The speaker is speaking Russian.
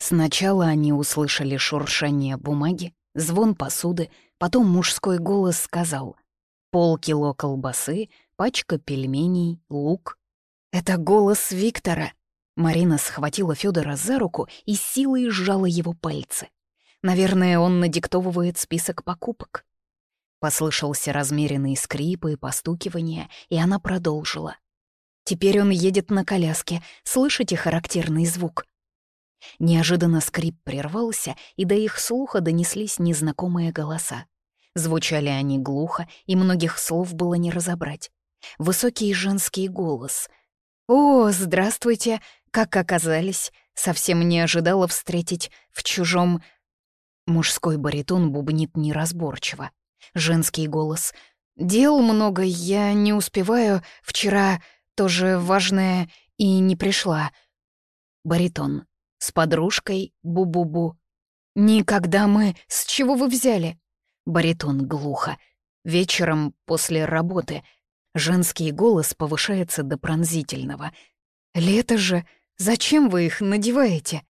Сначала они услышали шуршание бумаги, звон посуды, потом мужской голос сказал «Полкило колбасы, пачка пельменей, лук». «Это голос Виктора!» Марина схватила Федора за руку и силой сжала его пальцы. Наверное, он надиктовывает список покупок. Послышался размеренный скрип и постукивание, и она продолжила. «Теперь он едет на коляске. Слышите характерный звук?» Неожиданно скрип прервался, и до их слуха донеслись незнакомые голоса. Звучали они глухо, и многих слов было не разобрать. Высокий женский голос. «О, здравствуйте! Как оказались? Совсем не ожидала встретить в чужом...» Мужской баритон бубнит неразборчиво. Женский голос. «Дел много, я не успеваю. Вчера тоже важное и не пришла». Баритон. С подружкой Бу-Бу-Бу. «Никогда мы... С чего вы взяли?» Баритон глухо. Вечером после работы. Женский голос повышается до пронзительного. «Лето же! Зачем вы их надеваете?»